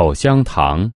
口香糖。